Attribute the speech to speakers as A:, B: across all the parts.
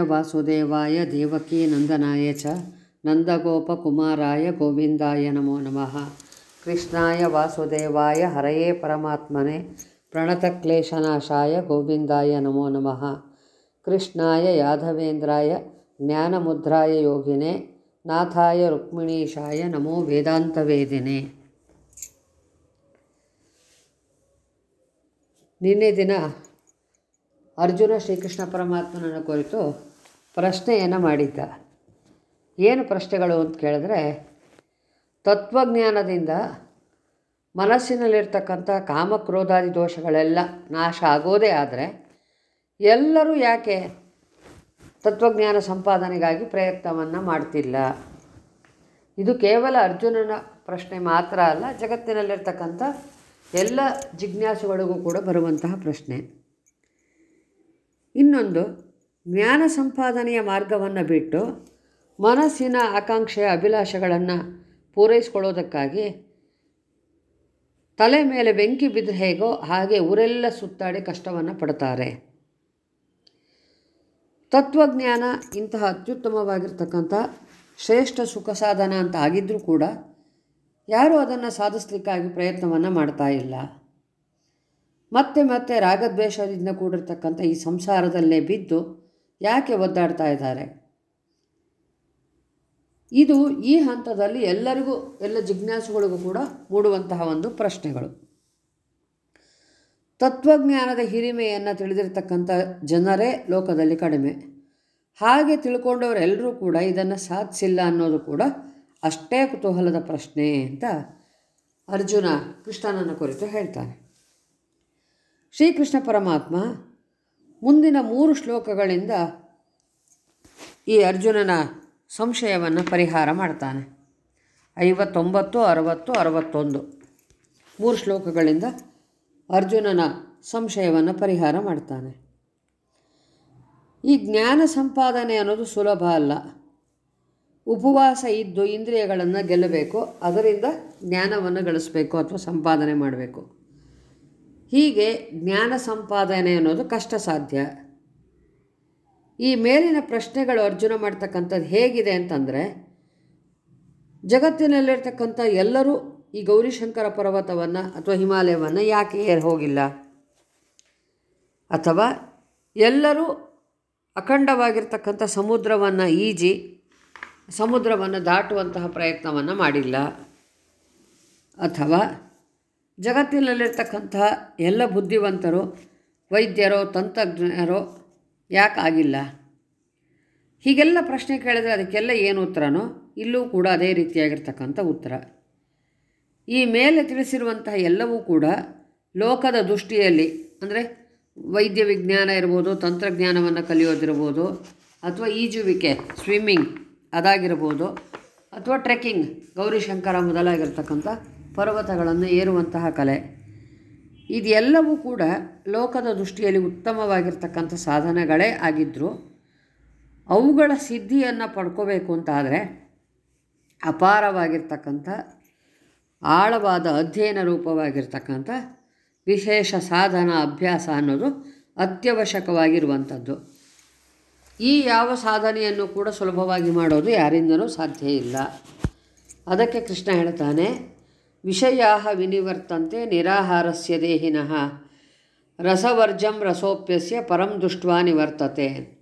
A: ವಾಸುದೇವಾಯ ದೇವಕೀ ನಂದನಾಯ ಚ ನಂದಗೋಪಕುಮಾರಾಯ ಗೋವಿಂದಾಯ ನಮೋ ನಮಃ. ಕೃಷ್ಣಾಯ ವಾಸುದೇವಾಯ ಹರಯೇ ಪರಮಾತ್ಮನೆ ಪ್ರಣತಕ್ಲೇಶನಾಶಾಯ ಗೋವಿಂದಾಯ ನಮೋ ನಮಃ. ಕೃಷ್ಣಾಯ ಯಾದವೇಂದ್ರಾಯ ಜ್ಞಾನಮುದ್ರಾಯ ಯೋಗಿನೆ, ನಾಥಾಯ ರುಕ್ಮಿಣೀಶಾಯ ನಮೋ ವೇದಾಂತವೇದಿನೆ. ನಿನ್ನೆ ದಿನ ಅರ್ಜುನ ಶ್ರೀಕೃಷ್ಣ ಪರಮಾತ್ಮನನ್ನು ಕುರಿತು ಪ್ರಶ್ನೆಯನ್ನು ಮಾಡಿದ್ದ. ಏನು ಪ್ರಶ್ನೆಗಳು ಅಂತ ಕೇಳಿದ್ರೆ, ತತ್ವಜ್ಞಾನದಿಂದ ಮನಸ್ಸಿನಲ್ಲಿರ್ತಕ್ಕಂಥ ಕಾಮಕ್ರೋಧಾದಿ ದೋಷಗಳೆಲ್ಲ ನಾಶ ಆಗೋದೇ ಆದರೆ ಎಲ್ಲರೂ ಯಾಕೆ ತತ್ವಜ್ಞಾನ ಸಂಪಾದನೆಗಾಗಿ ಪ್ರಯತ್ನವನ್ನು ಮಾಡ್ತಿಲ್ಲ? ಇದು ಕೇವಲ ಅರ್ಜುನನ ಪ್ರಶ್ನೆ ಮಾತ್ರ ಅಲ್ಲ, ಜಗತ್ತಿನಲ್ಲಿರ್ತಕ್ಕಂಥ ಎಲ್ಲ ಜಿಜ್ಞಾಸುಗಳಿಗೂ ಕೂಡ ಬರುವಂತಹ ಪ್ರಶ್ನೆ. ಇನ್ನೊಂದು, ಜ್ಞಾನ ಸಂಪಾದನೆಯ ಮಾರ್ಗವನ್ನು ಬಿಟ್ಟು ಮನಸ್ಸಿನ ಆಕಾಂಕ್ಷೆಯ ಅಭಿಲಾಷೆಗಳನ್ನು ಪೂರೈಸ್ಕೊಳ್ಳೋದಕ್ಕಾಗಿ ತಲೆ ಮೇಲೆ ಬೆಂಕಿ ಬಿದ್ದರೆ ಹೇಗೋ ಹಾಗೆ ಊರೆಲ್ಲ ಸುತ್ತಾಡಿ ಕಷ್ಟವನ್ನು ಪಡ್ತಾರೆ. ತತ್ವಜ್ಞಾನ ಇಂತಹ ಅತ್ಯುತ್ತಮವಾಗಿರ್ತಕ್ಕಂಥ ಶ್ರೇಷ್ಠ ಸುಖ ಸಾಧನ ಅಂತ ಆಗಿದ್ದರೂ ಕೂಡ ಯಾರೂ ಅದನ್ನು ಸಾಧಿಸ್ಲಿಕ್ಕಾಗಿ ಪ್ರಯತ್ನವನ್ನು ಮಾಡ್ತಾ ಇಲ್ಲ. ಮತ್ತೆ ಮತ್ತೆ ರಾಗದ್ವೇಷದಿಂದ ಕೂಡಿರ್ತಕ್ಕಂಥ ಈ ಸಂಸಾರದಲ್ಲೇ ಬಿದ್ದು ಯಾಕೆ ಒದ್ದಾಡ್ತಾ ಇದ್ದಾರೆ? ಇದು ಈ ಹಂತದಲ್ಲಿ ಎಲ್ಲರಿಗೂ, ಎಲ್ಲ ಜಿಜ್ಞಾಸುಗಳಿಗೂ ಕೂಡ ಮೂಡುವಂತಹ ಒಂದು ಪ್ರಶ್ನೆಗಳು. ತತ್ವಜ್ಞಾನದ ಹಿರಿಮೆಯನ್ನು ತಿಳಿದಿರ್ತಕ್ಕಂಥ ಜನರೇ ಲೋಕದಲ್ಲಿ ಕಡಿಮೆ. ಹಾಗೆ ತಿಳ್ಕೊಂಡವರೆಲ್ಲರೂ ಕೂಡ ಇದನ್ನು ಸಾಧಿಸಿಲ್ಲ ಅನ್ನೋದು ಕೂಡ ಅಷ್ಟೇ ಕುತೂಹಲದ ಪ್ರಶ್ನೆ ಅಂತ ಅರ್ಜುನ ಕೃಷ್ಣನನ್ನು ಕುರಿತು ಹೇಳ್ತಾನೆ. ಶ್ರೀಕೃಷ್ಣ ಪರಮಾತ್ಮ ಮುಂದಿನ ಮೂರು ಶ್ಲೋಕಗಳಿಂದ ಈ ಅರ್ಜುನನ ಸಂಶಯವನ್ನು ಪರಿಹಾರ ಮಾಡ್ತಾನೆ. ಐವತ್ತೊಂಬತ್ತು, ಅರವತ್ತು, ಅರವತ್ತೊಂದು. ಮೂರು ಶ್ಲೋಕಗಳಿಂದ ಅರ್ಜುನನ ಸಂಶಯವನ್ನು ಪರಿಹಾರ ಮಾಡ್ತಾನೆ. ಈ ಜ್ಞಾನ ಸಂಪಾದನೆ ಅನ್ನೋದು ಸುಲಭ ಅಲ್ಲ. ಉಪವಾಸ ಇದ್ದು ಇಂದ್ರಿಯಗಳನ್ನು ಗೆಲ್ಲಬೇಕು, ಅದರಿಂದ ಜ್ಞಾನವನ್ನು ಗಳಿಸಬೇಕು ಅಥವಾ ಸಂಪಾದನೆ ಮಾಡಬೇಕು. ಹೀಗೆ ಜ್ಞಾನ ಸಂಪಾದನೆ ಅನ್ನೋದು ಕಷ್ಟ ಸಾಧ್ಯ. ಈ ಮೇಲಿನ ಪ್ರಶ್ನೆಗಳು ಅರ್ಜುನ ಮಾಡ್ತಕ್ಕಂಥದ್ದು ಹೇಗಿದೆ ಅಂತಂದರೆ, ಜಗತ್ತಿನಲ್ಲಿರ್ತಕ್ಕಂಥ ಎಲ್ಲರೂ ಈ ಗೌರಿಶಂಕರ ಪರ್ವತವನ್ನು ಅಥವಾ ಹಿಮಾಲಯವನ್ನು ಯಾಕೆ ಏರ್ ಹೋಗಿಲ್ಲ? ಅಥವಾ ಎಲ್ಲರೂ ಅಖಂಡವಾಗಿರ್ತಕ್ಕಂಥ ಸಮುದ್ರವನ್ನು ಈಜಿ, ಸಮುದ್ರವನ್ನು ದಾಟುವಂತಹ ಪ್ರಯತ್ನವನ್ನು ಮಾಡಿಲ್ಲ. ಅಥವಾ ಜಗತ್ತಿನಲ್ಲಿರ್ತಕ್ಕಂತಹ ಎಲ್ಲ ಬುದ್ಧಿವಂತರು, ವೈದ್ಯರೋ, ತಂತ್ರಜ್ಞರೋ ಯಾಕೆ ಆಗಿಲ್ಲ? ಹೀಗೆಲ್ಲ ಪ್ರಶ್ನೆ ಕೇಳಿದರೆ ಅದಕ್ಕೆಲ್ಲ ಏನು ಉತ್ತರನೋ ಇಲ್ಲೂ ಕೂಡ ಅದೇ ರೀತಿಯಾಗಿರ್ತಕ್ಕಂಥ ಉತ್ತರ. ಈ ಮೇಲೆ ತಿಳಿಸಿರುವಂತಹ ಎಲ್ಲವೂ ಕೂಡ ಲೋಕದ ದೃಷ್ಟಿಯಲ್ಲಿ, ಅಂದರೆ ವೈದ್ಯ ವಿಜ್ಞಾನ ಇರ್ಬೋದು, ತಂತ್ರಜ್ಞಾನವನ್ನು ಕಲಿಯೋದಿರ್ಬೋದು, ಅಥವಾ ಈಜುವಿಕೆ, ಸ್ವಿಮ್ಮಿಂಗ್ ಅದಾಗಿರ್ಬೋದು, ಅಥವಾ ಟ್ರೆಕ್ಕಿಂಗ್, ಗೌರಿಶಂಕರ ಮೊದಲಾಗಿರ್ತಕ್ಕಂಥ ಪರ್ವತಗಳನ್ನು ಏರುವಂತಹ ಕಲೆ. ಇದೆಲ್ಲವೂ ಕೂಡ ಲೋಕದ ದೃಷ್ಟಿಯಲ್ಲಿ ಉತ್ತಮವಾಗಿರ್ತಕ್ಕಂಥ ಸಾಧನೆಗಳೇ ಆಗಿದ್ದರೂ ಅವುಗಳ ಸಿದ್ಧಿಯನ್ನು ಪಡ್ಕೋಬೇಕು ಅಂತಾದರೆ ಅಪಾರವಾಗಿರ್ತಕ್ಕಂಥ, ಆಳವಾದ ಅಧ್ಯಯನ ರೂಪವಾಗಿರ್ತಕ್ಕಂಥ ವಿಶೇಷ ಸಾಧನ ಅಭ್ಯಾಸ ಅನ್ನೋದು ಅತ್ಯವಶ್ಯಕವಾಗಿರುವಂಥದ್ದು. ಈ ಯಾವ ಸಾಧನೆಯನ್ನು ಕೂಡ ಸುಲಭವಾಗಿ ಮಾಡೋದು ಯಾರಿಂದಲೂ ಸಾಧ್ಯ ಇಲ್ಲ. ಅದಕ್ಕೆ ಕೃಷ್ಣ ಹೇಳ್ತಾನೆ ವಿಷಯಾ ವಿನಿವರ್ತಂತೆ ನಿರಾಹಾರಸ್ಯ ದೇಹಿನಃ. ರಸವರ್ಜಂ ರಸೋಪ್ಯಸ್ಯ ಪರಂ ದುಷ್ಟ್ವಾ ನಿವರ್ತತೆ.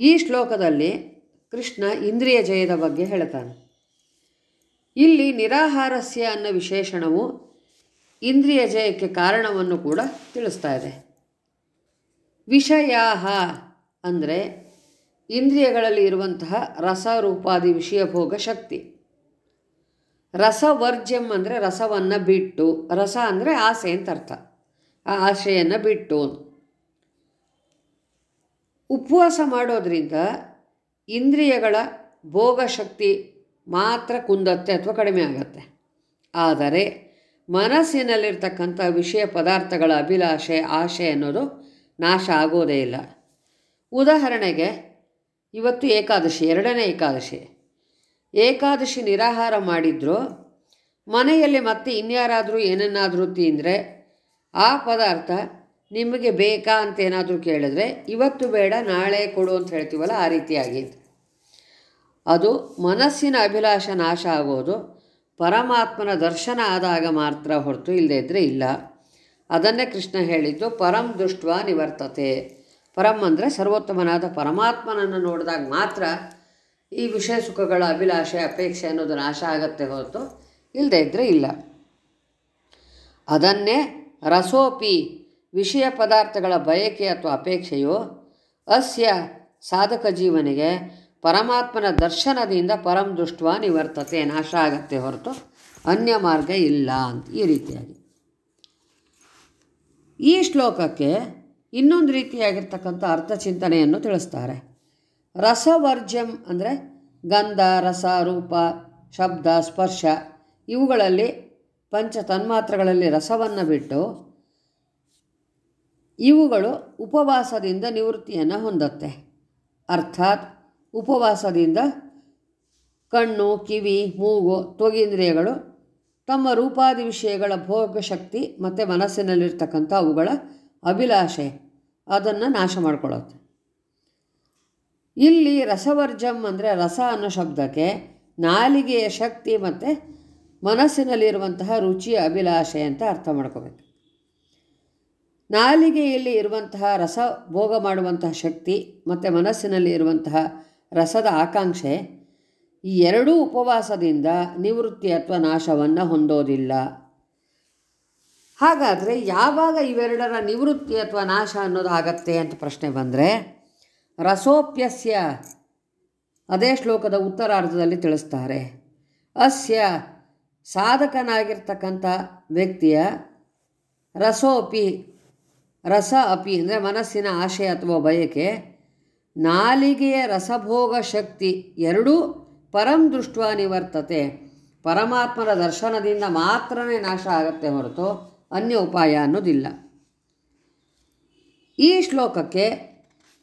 A: ಈ ಶ್ಲೋಕದಲ್ಲಿ ಕೃಷ್ಣ ಇಂದ್ರಿಯ ಜಯದ ಬಗ್ಗೆ ಹೇಳ್ತಾನೆ. ಇಲ್ಲಿ ನಿರಾಹಾರಸ್ಯ ಅನ್ನೋ ವಿಶೇಷಣವು ಇಂದ್ರಿಯ ಜಯಕ್ಕೆ ಕಾರಣವನ್ನು ಕೂಡ ತಿಳಿಸ್ತಾ ಇದೆ. ವಿಷಯ ಅಂದರೆ ಇಂದ್ರಿಯಗಳಲ್ಲಿ ಇರುವಂತಹ ರಸರೂಪಾದಿ ವಿಷಯಭೋಗ ಶಕ್ತಿ. ರಸವರ್ಜ್ಯಂ ಅಂದರೆ ರಸವನ್ನು ಬಿಟ್ಟು, ರಸ ಅಂದರೆ ಆಸೆ ಅಂತ ಅರ್ಥ. ಆ ಆಸೆಯನ್ನು ಬಿಟ್ಟು ಉಪವಾಸ ಮಾಡೋದ್ರಿಂದ ಇಂದ್ರಿಯಗಳ ಭೋಗಶಕ್ತಿ ಮಾತ್ರ ಕುಂದತ್ತೆ ಅಥವಾ ಕಡಿಮೆ ಆಗತ್ತೆ. ಆದರೆ ಮನಸ್ಸಿನಲ್ಲಿರ್ತಕ್ಕಂಥ ವಿಷಯ ಪದಾರ್ಥಗಳ ಅಭಿಲಾಷೆ ಆಶೆ ಅನ್ನೋದು ನಾಶ ಆಗೋದೇ ಇಲ್ಲ. ಉದಾಹರಣೆಗೆ, ಇವತ್ತು ಏಕಾದಶಿ, ಎರಡನೇ ಏಕಾದಶಿ. ಏಕಾದಶಿ ನಿರಾಹಾರ ಮಾಡಿದ್ರು, ಮನೆಯಲ್ಲಿ ಮತ್ತೆ ಇನ್ಯಾರಾದರೂ ಏನನ್ನಾದರೂ ತಿಂದರೆ, ಆ ಪದಾರ್ಥ ನಿಮಗೆ ಬೇಕಾ ಅಂತ ಏನಾದರೂ ಕೇಳಿದ್ರೆ, ಇವತ್ತು ಬೇಡ, ನಾಳೆ ಕೊಡು ಅಂತ ಹೇಳ್ತೀವಲ್ಲ, ಆ ರೀತಿಯಾಗಿ ಅದು ಮನಸ್ಸಿನ ಅಭಿಲಾಷ ನಾಶ ಆಗೋದು, ಪರಮಾತ್ಮನ ದರ್ಶನ ಆದಾಗ ಮಾತ್ರ ಹೊರತು ಇಲ್ಲದೇ ಇದ್ದರೆ ಇಲ್ಲ. ಅದನ್ನೇ ಕೃಷ್ಣ ಹೇಳಿದ್ದು, ಪರಂ ದೃಷ್ಟ ನಿವರ್ತತೆ ಪರಂ ಅಂದರೆ ಸರ್ವೋತ್ತಮನಾದ ಪರಮಾತ್ಮನನ್ನು ನೋಡಿದಾಗ ಮಾತ್ರ ಈ ವಿಷಯ ಸುಖಗಳ ಅಭಿಲಾಷೆ ಅಪೇಕ್ಷೆ ಅನ್ನೋದು ನಾಶ ಆಗತ್ತೆ ಹೊರತು ಇಲ್ಲದೇ ಇದ್ದರೆ ಇಲ್ಲ. ಅದನ್ನೇ ರಸೋಪಿ ವಿಷಯ ಪದಾರ್ಥಗಳ ಬಯಕೆ ಅಥವಾ ಅಪೇಕ್ಷೆಯು ಅಸ್ಯ ಸಾಧಕ ಜೀವನಿಗೆ ಪರಮಾತ್ಮನ ದರ್ಶನದಿಂದ ಪರಂ ದೃಷ್ಟ ನಿವರ್ತತೆ ನಾಶ ಆಗತ್ತೆ ಹೊರತು ಅನ್ಯ ಮಾರ್ಗ ಇಲ್ಲ ಅಂತ ಈ ರೀತಿಯಾಗಿ. ಈ ಶ್ಲೋಕಕ್ಕೆ ಇನ್ನೊಂದು ರೀತಿಯಾಗಿರ್ತಕ್ಕಂಥ ಅರ್ಥಚಿಂತನೆಯನ್ನು ತಿಳಿಸ್ತಾರೆ. ರಸವರ್ಜ್ಯಂ ಅಂದರೆ ಗಂಧ, ರಸ, ರೂಪ, ಶಬ್ದ, ಸ್ಪರ್ಶ. ಇವುಗಳಲ್ಲಿ ಪಂಚ ತನ್ಮಾತ್ರಗಳಲ್ಲಿ ರಸವನ್ನು ಬಿಟ್ಟು ಇವುಗಳು ಉಪವಾಸದಿಂದ ನಿವೃತ್ತಿಯನ್ನು ಹೊಂದುತ್ತೆ. ಅರ್ಥಾತ್ ಉಪವಾಸದಿಂದ ಕಣ್ಣು, ಕಿವಿ, ಮೂಗು ತೊಗೇಂದ್ರಿಯಗಳು ತಮ್ಮ ರೂಪಾದಿ ವಿಷಯಗಳ ಭೋಗ ಶಕ್ತಿ ಮತ್ತು ಮನಸ್ಸಿನಲ್ಲಿರ್ತಕ್ಕಂಥ ಅವುಗಳ ಅಭಿಲಾಷೆ. ಅದನ್ನು ನಾಶ ಮಾಡಿಕೊಳ್ಳುತ್ತೆ ಇಲ್ಲಿ ರಸವರ್ಜಂ ಅಂದರೆ ರಸ ಅನ್ನೋ ಶಬ್ದಕ್ಕೆ ನಾಲಿಗೆಯ ಶಕ್ತಿ ಮತ್ತು ಮನಸ್ಸಿನಲ್ಲಿರುವಂತಹ ರುಚಿಯ ಅಭಿಲಾಷೆ ಅಂತ ಅರ್ಥ ಮಾಡ್ಕೋಬೇಕು. ನಾಲಿಗೆಯಲ್ಲಿ ಇರುವಂತಹ ರಸ, ಭೋಗ ಮಾಡುವಂತಹ ಶಕ್ತಿ ಮತ್ತು ಮನಸ್ಸಿನಲ್ಲಿ ಇರುವಂತಹ ರಸದ ಆಕಾಂಕ್ಷೆ, ಈ ಎರಡೂ ಉಪವಾಸದಿಂದ ನಿವೃತ್ತಿ ಅಥವಾ ನಾಶವನ್ನು ಹೊಂದೋದಿಲ್ಲ. ಹಾಗಾದರೆ ಯಾವಾಗ ಇವೆರಡರ ನಿವೃತ್ತಿ ಅಥವಾ ನಾಶ ಅನ್ನೋದು ಆಗತ್ತೆ ಅಂತ ಪ್ರಶ್ನೆ ಬಂದರೆ ರಸೋಪ್ಯಸ್ಯ. ಅದೇ ಶ್ಲೋಕದ ಉತ್ತರಾರ್ಧದಲ್ಲಿ ತಿಳಿಸ್ತಾರೆ. ಅಸ್ಯ ಸಾಧಕನಾಗಿರ್ತಕ್ಕಂಥ ವ್ಯಕ್ತಿಯ ರಸೋಪಿ, ರಸ ಅಪಿ ಅಂದರೆ ಮನಸ್ಸಿನ ಆಶೆ ಅಥವಾ ಬಯಕೆ, ನಾಲಿಗೆಯ ರಸಭೋಗ ಶಕ್ತಿ ಎರಡೂ ಪರಂ ದೃಷ್ಟ ನಿವರ್ತತೆ. ಪರಮಾತ್ಮನ ದರ್ಶನದಿಂದ ಮಾತ್ರನೇ ನಾಶ ಆಗತ್ತೆ ಹೊರತು ಅನ್ಯ ಉಪಾಯ ಅನ್ನೋದಿಲ್ಲ. ಈ ಶ್ಲೋಕಕ್ಕೆ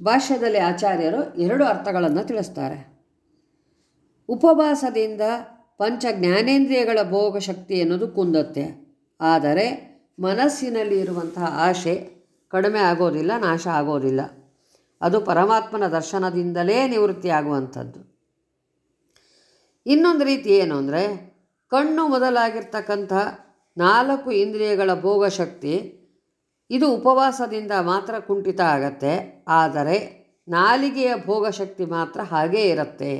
A: ಭಾಷ್ಯದಲ್ಲಿ ಆಚಾರ್ಯರು ಎರಡು ಅರ್ಥಗಳನ್ನು ತಿಳಿಸ್ತಾರೆ. ಉಪವಾಸದಿಂದ ಪಂಚ ಜ್ಞಾನೇಂದ್ರಿಯಗಳ ಭೋಗ ಶಕ್ತಿ ಎನ್ನುವುದು ಕುಂದತ್ತೆ. ಆದರೆ ಮನಸ್ಸಿನಲ್ಲಿ ಇರುವಂತಹ ಆಶೆ ಕಡಿಮೆ ಆಗೋದಿಲ್ಲ, ನಾಶ ಆಗೋದಿಲ್ಲ. ಅದು ಪರಮಾತ್ಮನ ದರ್ಶನದಿಂದಲೇ ನಿವೃತ್ತಿ ಆಗುವಂಥದ್ದು ಇನ್ನೊಂದು ರೀತಿ ಏನು ಅಂದರೆ ಕಣ್ಣು ಮೊದಲಾಗಿರ್ತಕ್ಕಂಥ ನಾಲ್ಕು ಇಂದ್ರಿಯಗಳ ಭೋಗ ಶಕ್ತಿ ಇದು ಉಪವಾಸದಿಂದ ಮಾತ್ರ ಕುಂಠಿತ ಆಗತ್ತೆ, ಆದರೆ ನಾಲಿಗೆಯ ಭೋಗಶಕ್ತಿ ಮಾತ್ರ ಹಾಗೇ ಇರುತ್ತೆ.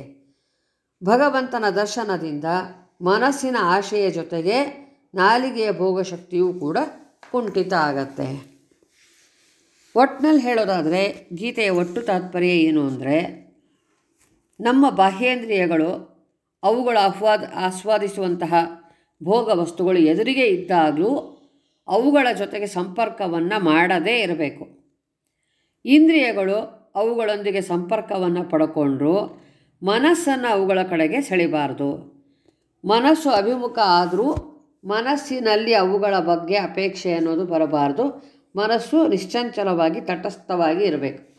A: ಭಗವಂತನ ದರ್ಶನದಿಂದ ಮನಸ್ಸಿನ ಆಶೆಯ ಜೊತೆಗೆ ನಾಲಿಗೆಯ ಭೋಗಶಕ್ತಿಯೂ ಕೂಡ ಕುಂಠಿತ ಆಗತ್ತೆ. ಒಟ್ಟಿನಲ್ಲಿ ಹೇಳೋದಾದರೆ, ಗೀತೆಯ ಒಟ್ಟು ತಾತ್ಪರ್ಯ ಏನು ಅಂದರೆ, ನಮ್ಮ ಬಾಹ್ಯೇಂದ್ರಿಯಗಳು ಅವುಗಳ ಆಹ್ವಾದ ಆಸ್ವಾದಿಸುವಂತಹ ಭೋಗ ವಸ್ತುಗಳು ಎದುರಿಗೆ ಇದ್ದಾಗಲೂ ಅವುಗಳ ಜೊತೆಗೆ ಸಂಪರ್ಕವನ್ನು ಮಾಡದೇ ಇರಬೇಕು. ಇಂದ್ರಿಯಗಳು ಅವುಗಳೊಂದಿಗೆ ಸಂಪರ್ಕವನ್ನು ಪಡ್ಕೊಂಡ್ರು ಮನಸ್ಸನ್ನು ಅವುಗಳ ಕಡೆಗೆ ಸೆಳಿಬಾರ್ದು. ಮನಸ್ಸು ಅಭಿಮುಖ ಆದರೂ ಮನಸ್ಸಿನಲ್ಲಿ ಅವುಗಳ ಬಗ್ಗೆ ಅಪೇಕ್ಷೆ ಅನ್ನೋದು ಬರಬಾರ್ದು. ಮನಸ್ಸು ನಿಶ್ಚಂಚಲವಾಗಿ ತಟಸ್ಥವಾಗಿ ಇರಬೇಕು.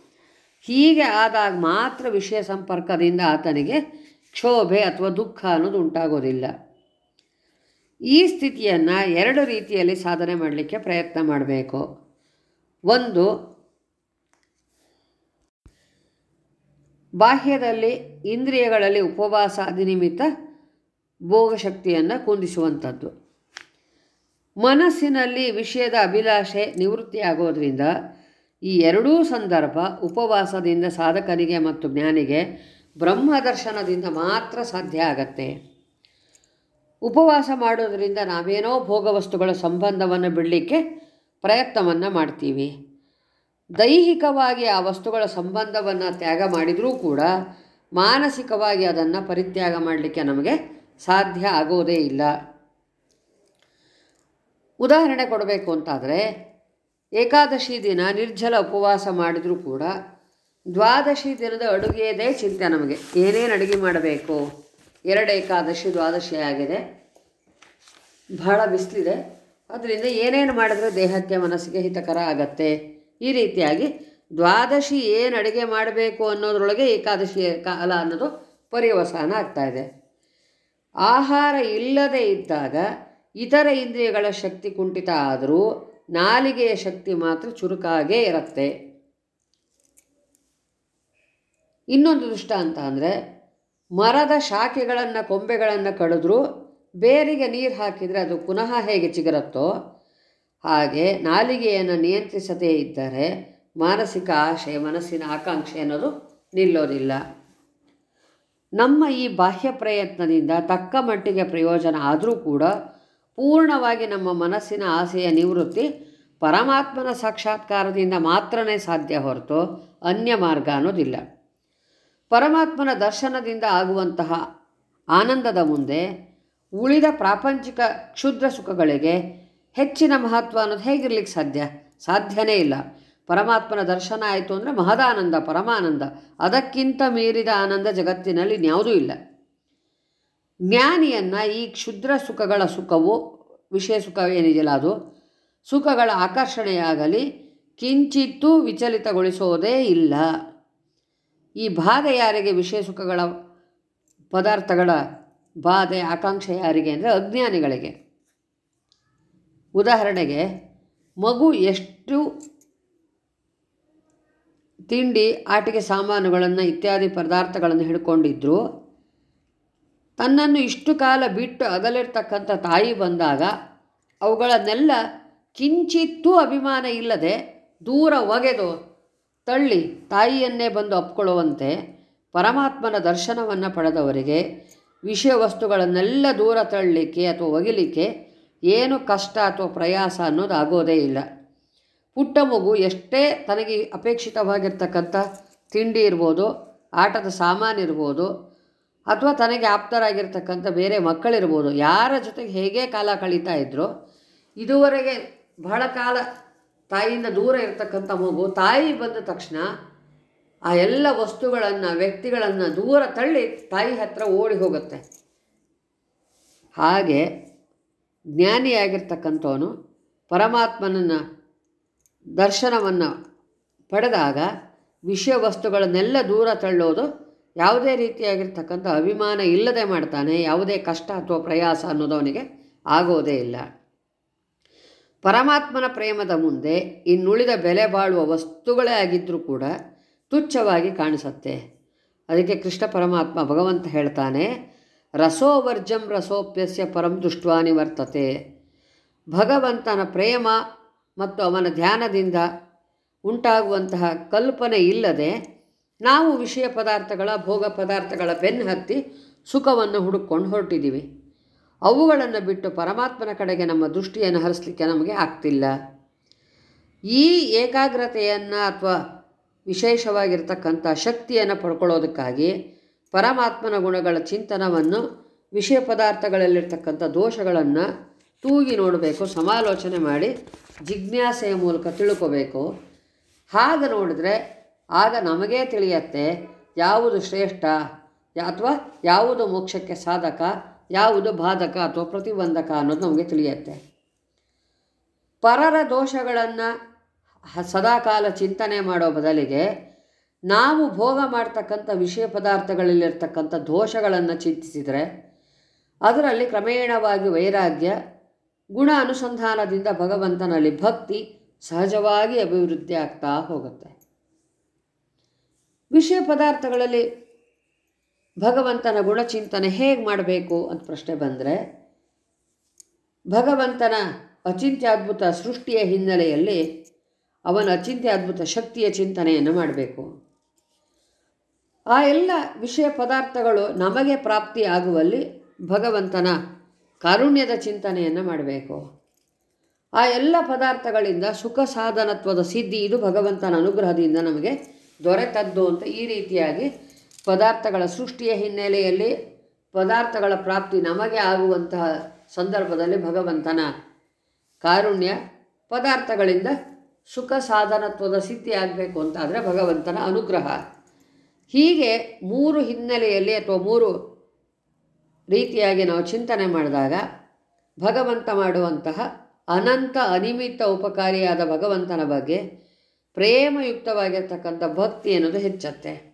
A: ಹೀಗೆ ಆದಾಗ ಮಾತ್ರ ವಿಷಯ ಸಂಪರ್ಕದಿಂದ ಆತನಿಗೆ ಕ್ಷೋಭೆ ಅಥವಾ ದುಃಖ ಅನ್ನೋದು ಉಂಟಾಗೋದಿಲ್ಲ. ಈ ಸ್ಥಿತಿಯನ್ನು ಎರಡು ರೀತಿಯಲ್ಲಿ ಸಾಧನೆ ಮಾಡಲಿಕ್ಕೆ ಪ್ರಯತ್ನ ಮಾಡಬೇಕು. ಒಂದು, ಬಾಹ್ಯದಲ್ಲಿ ಇಂದ್ರಿಯಗಳಲ್ಲಿ ಉಪವಾಸ ಅಧಿನಿಮಿತ್ತ ಭೋಗಶಕ್ತಿಯನ್ನು ಕುಂದಿಸುವಂಥದ್ದು. ಮನಸ್ಸಿನಲ್ಲಿ ವಿಷಯದ ಅಭಿಲಾಷೆ ನಿವೃತ್ತಿಯಾಗೋದ್ರಿಂದ ಈ ಎರಡೂ ಸಂದರ್ಭ ಉಪವಾಸದಿಂದ ಸಾಧಕನಿಗೆ ಮತ್ತು ಜ್ಞಾನಿಗೆ ಬ್ರಹ್ಮದರ್ಶನದಿಂದ ಮಾತ್ರ ಸಾಧ್ಯ ಆಗತ್ತೆ. ಉಪವಾಸ ಮಾಡೋದರಿಂದ ನಾವೇನೋ ಭೋಗವಸ್ತುಗಳ ಸಂಬಂಧವನ್ನು ಬಿಡಲಿಕ್ಕೆ ಪ್ರಯತ್ನವನ್ನು ಮಾಡ್ತೀವಿ. ದೈಹಿಕವಾಗಿ ಆ ವಸ್ತುಗಳ ಸಂಬಂಧವನ್ನು ತ್ಯಾಗ ಮಾಡಿದರೂ ಕೂಡ ಮಾನಸಿಕವಾಗಿ ಅದನ್ನು ಪರಿತ್ಯಾಗ ಮಾಡಲಿಕ್ಕೆ ನಮಗೆ ಸಾಧ್ಯ ಆಗೋದೇ ಇಲ್ಲ. ಉದಾಹರಣೆ ಕೊಡಬೇಕು ಅಂತಾದರೆ, ಏಕಾದಶಿ ದಿನ ನಿರ್ಜಲ ಉಪವಾಸ ಮಾಡಿದರೂ ಕೂಡ ದ್ವಾದಶಿ ದಿನದ ಅಡುಗೆಯದೇ ಚಿಂತೆ ನಮಗೆ. ಏನೇನು ಅಡುಗೆ ಮಾಡಬೇಕು? ಎರಡು ಏಕಾದಶಿ ದ್ವಾದಶಿ ಆಗಿದೆ. ಬಹಳ ಬಿಸಿಲಿದೆ. ಅದರಿಂದ ಏನೇನು ಮಾಡಿದ್ರೆ ದೇಹಕ್ಕೆ ಮನಸ್ಸಿಗೆ ಹಿತಕರ ಆಗತ್ತೆ? ಈ ರೀತಿಯಾಗಿ ದ್ವಾದಶಿ ಏನು ಅಡುಗೆ ಮಾಡಬೇಕು ಅನ್ನೋದ್ರೊಳಗೆ ಏಕಾದಶಿ ಕಾಲ ಅನ್ನೋದು ಪರ್ಯವಸಾನ ಆಗ್ತಾಯಿದೆ ಆಹಾರ ಇಲ್ಲದೆ ಇದ್ದಾಗ ಇತರ ಇಂದ್ರಿಯಗಳ ಶಕ್ತಿ ಕುಂಠಿತ ಆದರೂ ನಾಲಿಗೆಯ ಶಕ್ತಿ ಮಾತ್ರ ಚುರುಕಾಗೇ ಇರುತ್ತೆ. ಇನ್ನೊಂದು ದೃಷ್ಟಾಂತ ಅಂದರೆ ಮರದ ಶಾಖೆಗಳನ್ನು, ಕೊಂಬೆಗಳನ್ನು ಕಡಿದ್ರೂ ಬೇರಿಗೆ ನೀರು ಹಾಕಿದರೆ ಅದು ಪುನಃ ಹೇಗೆ ಚಿಗರತ್ತೋ ಹಾಗೆ ನಾಲಿಗೆಯನ್ನು ನಿಯಂತ್ರಿಸದೇ ಇದ್ದರೆ ಮಾನಸಿಕ ಆಶೆ, ಮನಸ್ಸಿನ ಆಕಾಂಕ್ಷೆ ಅನ್ನೋದು ನಿಲ್ಲೋದಿಲ್ಲ. ನಮ್ಮ ಈ ಬಾಹ್ಯ ಪ್ರಯತ್ನದಿಂದ ತಕ್ಕ ಮಟ್ಟಿಗೆ ಪ್ರಯೋಜನ ಆದರೂ ಕೂಡ ಪೂರ್ಣವಾಗಿ ನಮ್ಮ ಮನಸ್ಸಿನ ಆಸೆಯ ನಿವೃತ್ತಿ ಪರಮಾತ್ಮನ ಸಾಕ್ಷಾತ್ಕಾರದಿಂದ ಮಾತ್ರನೇ ಸಾಧ್ಯ ಹೊರತು ಅನ್ಯ ಮಾರ್ಗ ಅನ್ನೋದಿಲ್ಲ. ಪರಮಾತ್ಮನ ದರ್ಶನದಿಂದ ಆಗುವಂತಹ ಆನಂದದ ಮುಂದೆ ಉಳಿದ ಪ್ರಾಪಂಚಿಕ ಕ್ಷುದ್ರ ಸುಖಗಳಿಗೆ ಹೆಚ್ಚಿನ ಮಹತ್ವ ಅನ್ನೋದು ಹೇಗಿರ್ಲಿಕ್ಕೆ ಸಾಧ್ಯ? ಸಾಧ್ಯನೇ ಇಲ್ಲ. ಪರಮಾತ್ಮನ ದರ್ಶನ ಆಯಿತು ಅಂದರೆ ಮಹದಾನಂದ, ಪರಮಾನಂದ. ಅದಕ್ಕಿಂತ ಮೀರಿದ ಆನಂದ ಜಗತ್ತಿನಲ್ಲಿ ಇನ್ಯಾವುದೂ ಇಲ್ಲ. ಜ್ಞಾನಿಯನ್ನು ಈ ಕ್ಷುದ್ರ ಸುಖಗಳ ಸುಖವು, ವಿಷಯ ಸುಖ ಏನಿದೆಯಲ್ಲ ಅದು, ಸುಖಗಳ ಆಕರ್ಷಣೆಯಾಗಲಿ ಕಿಂಚಿತ್ತೂ ವಿಚಲಿತಗೊಳಿಸೋದೇ ಇಲ್ಲ. ಈ ಬಾಧೆ ಯಾರಿಗೆ, ವಿಷಯ ಸುಖಗಳ ಪದಾರ್ಥಗಳ ಬಾಧೆ, ಆಕಾಂಕ್ಷೆ ಯಾರಿಗೆ ಅಂದರೆ ಅಜ್ಞಾನಿಗಳಿಗೆ. ಉದಾಹರಣೆಗೆ, ಮಗು ಎಷ್ಟು ತಿಂಡಿ, ಆಟಿಕೆ ಸಾಮಾನುಗಳನ್ನು ಇತ್ಯಾದಿ ಪದಾರ್ಥಗಳನ್ನು ಹಿಡ್ಕೊಂಡಿದ್ರು, ತನ್ನನ್ನು ಇಷ್ಟು ಕಾಲ ಬಿಟ್ಟು ಅಗಲಿರ್ತಕ್ಕಂಥ ತಾಯಿ ಬಂದಾಗ, ಅವುಗಳನ್ನೆಲ್ಲ ಕಿಂಚಿತ್ತೂ ಅಭಿಮಾನ ಇಲ್ಲದೆ ದೂರ ಒಗೆದು ತಳ್ಳಿ ತಾಯಿಯನ್ನೇ ಬಂದು ಅಪ್ಕೊಳ್ಳುವಂತೆ ಪರಮಾತ್ಮನ ದರ್ಶನವನ್ನು ಪಡೆದವರಿಗೆ ವಿಷಯ ವಸ್ತುಗಳನ್ನೆಲ್ಲ ದೂರ ತಳ್ಳಲಿಕ್ಕೆ ಅಥವಾ ಒಗಿಲಿಕ್ಕೆ ಏನು ಕಷ್ಟ ಅಥವಾ ಪ್ರಯಾಸ ಅನ್ನೋದು ಆಗೋದೇ ಇಲ್ಲ. ಪುಟ್ಟ ಮಗು ಎಷ್ಟೇ ತನಗೆ ಅಪೇಕ್ಷಿತವಾಗಿರ್ತಕ್ಕಂಥ ತಿಂಡಿ ಇರ್ಬೋದು, ಆಟದ ಸಾಮಾನು ಇರ್ಬೋದು, ಅಥವಾ ತನಗೆ ಆಪ್ತರಾಗಿರ್ತಕ್ಕಂಥ ಬೇರೆ ಮಕ್ಕಳಿರ್ಬೋದು, ಯಾರ ಜೊತೆಗೆ ಹೇಗೆ ಕಾಲ ಕಳೀತಾ ಇದ್ರೋ, ಇದುವರೆಗೆ ಬಹಳ ಕಾಲ ತಾಯಿಯಿಂದ ದೂರ ಇರತಕ್ಕಂಥ ಮಗು, ತಾಯಿ ಬಂದ ತಕ್ಷಣ ಆ ಎಲ್ಲ ವಸ್ತುಗಳನ್ನು, ವ್ಯಕ್ತಿಗಳನ್ನು ದೂರ ತಳ್ಳಿ ತಾಯಿ ಹತ್ರ ಓಡಿ ಹೋಗುತ್ತೆ. ಹಾಗೆ ಜ್ಞಾನಿಯಾಗಿರ್ತಕ್ಕಂಥವನು ಪರಮಾತ್ಮನನ್ನು ದರ್ಶನವನ್ನು ಪಡೆದಾಗ ವಿಷಯ ವಸ್ತುಗಳನ್ನೆಲ್ಲ ದೂರ ತಳ್ಳೋದು ಯಾವುದೇ ರೀತಿಯಾಗಿರ್ತಕ್ಕಂಥ ಅಭಿಮಾನ ಇಲ್ಲದೆ ಮಾಡ್ತಾನೆ, ಯಾವುದೇ ಕಷ್ಟ ಅಥವಾ ಪ್ರಯಾಸ ಅನ್ನೋದು ಅವನಿಗೆ ಆಗೋದೇ ಇಲ್ಲ. ಪರಮಾತ್ಮನ ಪ್ರೇಮದ ಮುಂದೆ ಇನ್ನುಳಿದ ಬೆಲೆ ಬಾಳುವ ವಸ್ತುಗಳೇ ಆಗಿದ್ದರೂ ಕೂಡ ತುಚ್ಛವಾಗಿ ಕಾಣಿಸುತ್ತೆ. ಅದಕ್ಕೆ ಕೃಷ್ಣ ಪರಮಾತ್ಮ ಭಗವಂತ ಹೇಳ್ತಾನೆ ರಸೋವರ್ಜಂ ರಸೋಪ್ಯಸ್ಯ ಪರಂ ದುಷ್ಟ್ವಾನಿ ವರ್ತತೆ ಭಗವಂತನ ಪ್ರೇಮ ಮತ್ತು ಅವನ ಧ್ಯಾನದಿಂದ ಉಂಟಾಗುವಂತಹ ಕಲ್ಪನೆ ಇಲ್ಲದೆ ನಾವು ವಿಷಯ ಪದಾರ್ಥಗಳ, ಭೋಗ ಪದಾರ್ಥಗಳ ಬೆನ್ನು ಹತ್ತಿ ಸುಖವನ್ನು ಹುಡುಕೊಂಡು ಹೊರಟಿದ್ದೀವಿ. ಅವುಗಳನ್ನು ಬಿಟ್ಟು ಪರಮಾತ್ಮನ ಕಡೆಗೆ ನಮ್ಮ ದೃಷ್ಟಿಯನ್ನು ಹರಿಸಲಿಕ್ಕೆ ನಮಗೆ ಆಗ್ತಿಲ್ಲ. ಈ ಏಕಾಗ್ರತೆಯನ್ನು ಅಥವಾ ವಿಶೇಷವಾಗಿರ್ತಕ್ಕಂಥ ಶಕ್ತಿಯನ್ನು ಪಡ್ಕೊಳ್ಳೋದಕ್ಕಾಗಿ ಪರಮಾತ್ಮನ ಗುಣಗಳ ಚಿಂತನವನ್ನು ವಿಷಯ ಪದಾರ್ಥಗಳಲ್ಲಿರ್ತಕ್ಕಂಥ ದೋಷಗಳನ್ನು ತೂಗಿ ನೋಡಬೇಕು, ಸಮಾಲೋಚನೆ ಮಾಡಿ ಜಿಜ್ಞಾಸೆಯ ಮೂಲಕ ತಿಳ್ಕೋಬೇಕು. ಹಾಗೆ ನೋಡಿದ್ರೆ ಆಗ ನಮಗೇ ತಿಳಿಯತ್ತೆ, ಯಾವುದು ಶ್ರೇಷ್ಠ, ಅಥವಾ ಯಾವುದು ಮೋಕ್ಷಕ್ಕೆ ಸಾಧಕ ಯಾವುದು ಬಾಧಕ ಅಥವಾ ಪ್ರತಿಬಂಧಕ ಅನ್ನೋದು ನಮಗೆ ತಿಳಿಯುತ್ತೆ. ಪರರ ದೋಷಗಳನ್ನು ಸದಾಕಾಲ ಚಿಂತನೆ ಮಾಡೋ ಬದಲಿಗೆ ನಾವು ಭೋಗ ಮಾಡ್ತಕ್ಕಂಥ ವಿಷಯ ಪದಾರ್ಥಗಳಲ್ಲಿರ್ತಕ್ಕಂಥ ದೋಷಗಳನ್ನು ಚಿಂತಿಸಿದರೆ ಅದರಲ್ಲಿ ಕ್ರಮೇಣವಾಗಿ ವೈರಾಗ್ಯ, ಗುಣ ಅನುಸಂಧಾನದಿಂದ ಭಗವಂತನಲ್ಲಿ ಭಕ್ತಿ ಸಹಜವಾಗಿ ಅಭಿವೃದ್ಧಿ ಆಗ್ತಾ ಹೋಗುತ್ತೆ. ವಿಷಯ ಪದಾರ್ಥಗಳಲ್ಲಿ ಭಗವಂತನ ಗುಣಚಿಂತನೆ ಹೇಗೆ ಮಾಡಬೇಕು ಅಂತ ಪ್ರಶ್ನೆ ಬಂದರೆ, ಭಗವಂತನ ಅಚಿಂತ್ಯದ್ಭುತ ಸೃಷ್ಟಿಯ ಹಿನ್ನೆಲೆಯಲ್ಲಿ ಅವನ ಅಚಿಂತ್ಯ ಅದ್ಭುತ ಶಕ್ತಿಯ ಚಿಂತನೆಯನ್ನು ಮಾಡಬೇಕು. ಆ ಎಲ್ಲ ವಿಷಯ ಪದಾರ್ಥಗಳು ನಮಗೆ ಪ್ರಾಪ್ತಿಯಾಗುವಲ್ಲಿ ಭಗವಂತನ ಕಾರುಣ್ಯದ ಚಿಂತನೆಯನ್ನು ಮಾಡಬೇಕು. ಆ ಎಲ್ಲ ಪದಾರ್ಥಗಳಿಂದ ಸುಖ ಸಾಧನತ್ವದ ಸಿದ್ಧಿ ಇದು ಭಗವಂತನ ಅನುಗ್ರಹದಿಂದ ನಮಗೆ ದೊರೆತದ್ದು ಅಂತ ಈ ರೀತಿಯಾಗಿ ಪದಾರ್ಥಗಳ ಸೃಷ್ಟಿಯ ಹಿನ್ನೆಲೆಯಲ್ಲಿ ಪದಾರ್ಥಗಳ ಪ್ರಾಪ್ತಿ ನಮಗೆ ಆಗುವಂತಹ ಸಂದರ್ಭದಲ್ಲಿ ಭಗವಂತನ ಕಾರುಣ್ಯ ಪದಾರ್ಥಗಳಿಂದ ಸುಖ ಸಾಧನತ್ವದ ಸಿದ್ಧಿ ಆಗಬೇಕು ಅಂತಾದರೆ ಭಗವಂತನ ಅನುಗ್ರಹ. ಹೀಗೆ ಮೂರು ಹಿನ್ನೆಲೆಯಲ್ಲಿ ಅಥವಾ ಮೂರು ರೀತಿಯಾಗಿ ನಾವು ಚಿಂತನೆ ಮಾಡಿದಾಗ ಭಗವಂತ ಮಾಡುವಂತಹ ಅನಂತ ಅನಿಮಿತ್ತ ಉಪಕಾರಿಯಾದ ಭಗವಂತನ ಬಗ್ಗೆ ಪ್ರೇಮಯುಕ್ತವಾಗಿರ್ತಕ್ಕಂಥ ಭಕ್ತಿ ಅನ್ನೋದು ಹೆಚ್ಚತ್ತೆ.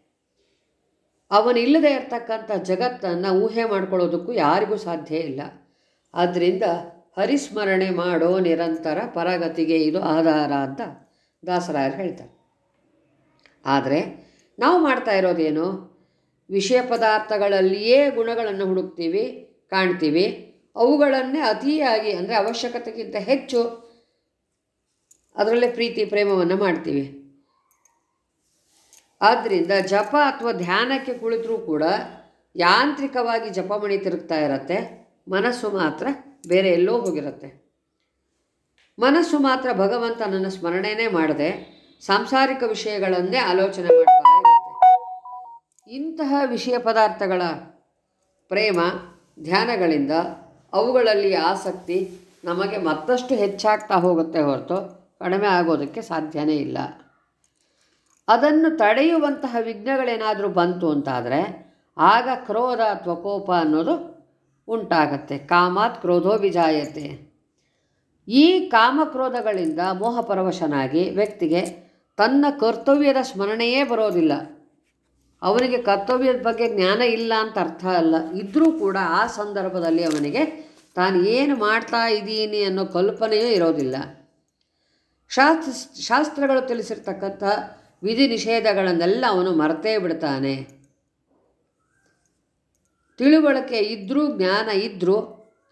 A: ಅವನಿಲ್ಲದೆ ಇರತಕ್ಕಂಥ ಜಗತ್ತನ್ನು ಊಹೆ ಮಾಡ್ಕೊಳ್ಳೋದಕ್ಕೂ ಯಾರಿಗೂ ಸಾಧ್ಯ ಇಲ್ಲ. ಆದ್ದರಿಂದ ಹರಿಸ್ಮರಣೆ ಮಾಡೋ ನಿರಂತರ ಪರಗತಿಗೆ ಇದು ಆಧಾರ ಅಂತ ದಾಸರಾಯರು ಹೇಳ್ತಾರೆ. ಆದರೆ ನಾವು ಮಾಡ್ತಾ ಇರೋದೇನು? ವಿಷಯ ಪದಾರ್ಥಗಳಲ್ಲಿಯೇ ಗುಣಗಳನ್ನು ಹುಡುಕ್ತೀವಿ, ಕಾಣ್ತೀವಿ, ಅವುಗಳನ್ನೇ ಅತಿಯಾಗಿ ಅಂದರೆ ಅವಶ್ಯಕತೆಗಿಂತ ಹೆಚ್ಚು ಅದರಲ್ಲೇ ಪ್ರೀತಿ, ಪ್ರೇಮವನ್ನು ಮಾಡ್ತೀವಿ. ಆದ್ದರಿಂದ ಜಪ ಅಥವಾ ಧ್ಯಾನಕ್ಕೆ ಕುಳಿತರೂ ಕೂಡ ಯಾಂತ್ರಿಕವಾಗಿ ಜಪಮಣಿ ತಿರುಗ್ತಾ ಇರತ್ತೆ. ಮನಸ್ಸು ಮಾತ್ರ ಬೇರೆ ಎಲ್ಲೋ ಹೋಗಿರುತ್ತೆ. ಮನಸ್ಸು ಮಾತ್ರ ಭಗವಂತನನ್ನು ಸ್ಮರಣೆನೇ ಮಾಡದೆ. ಸಾಂಸಾರಿಕ ವಿಷಯಗಳನ್ನೇ ಆಲೋಚನೆ ಮಾಡ್ತಾ ಇರುತ್ತೆ. ಇಂತಹ ವಿಷಯ ಪದಾರ್ಥಗಳ ಪ್ರೇಮ, ಧ್ಯಾನಗಳಿಂದ ಅವುಗಳಲ್ಲಿ ಆಸಕ್ತಿ ನಮಗೆ ಮತ್ತಷ್ಟು ಹೆಚ್ಚಾಗ್ತಾ ಹೋಗುತ್ತೆ ಹೊರತು ಕಡಿಮೆ ಆಗೋದಕ್ಕೆ ಸಾಧ್ಯನೇ ಇಲ್ಲ. ಅದನ್ನು ತಡೆಯುವಂತಹ ವಿಘ್ನಗಳೇನಾದರೂ ಬಂತು ಅಂತಾದರೆ ಆಗ ಕ್ರೋಧ ಅಥವಾ ಕೋಪ ಅನ್ನೋದು ಉಂಟಾಗತ್ತೆ. ಕಾಮಾತ್ ಕ್ರೋಧೋ ವಿಜಾಯತೆ. ಈ ಕಾಮಕ್ರೋಧಗಳಿಂದ ಮೋಹಪರವಶನಾಗಿ ವ್ಯಕ್ತಿಗೆ ತನ್ನ ಕರ್ತವ್ಯದ ಸ್ಮರಣೆಯೇ ಬರೋದಿಲ್ಲ. ಅವನಿಗೆ ಕರ್ತವ್ಯದ ಬಗ್ಗೆ ಜ್ಞಾನ ಇಲ್ಲ ಅಂತ ಅರ್ಥ ಅಲ್ಲ. ಇದ್ದರೂ ಕೂಡ ಆ ಸಂದರ್ಭದಲ್ಲಿ ಅವನಿಗೆ ತಾನು ಏನು ಮಾಡ್ತಾ ಇದ್ದೀನಿ ಅನ್ನೋ ಕಲ್ಪನೆಯೂ ಇರೋದಿಲ್ಲ. ಶಾಸ್ತ್ರ, ಶಾಸ್ತ್ರಗಳು ತಿಳಿಸಿರ್ತಕ್ಕಂಥ ವಿಧಿ ನಿಷೇಧಗಳನ್ನೆಲ್ಲ ಅವನು ಮರ್ತೇ ಬಿಡ್ತಾನೆ. ತಿಳುವಳಿಕೆ ಇದ್ದರೂ ಜ್ಞಾನ ಇದ್ದರೂ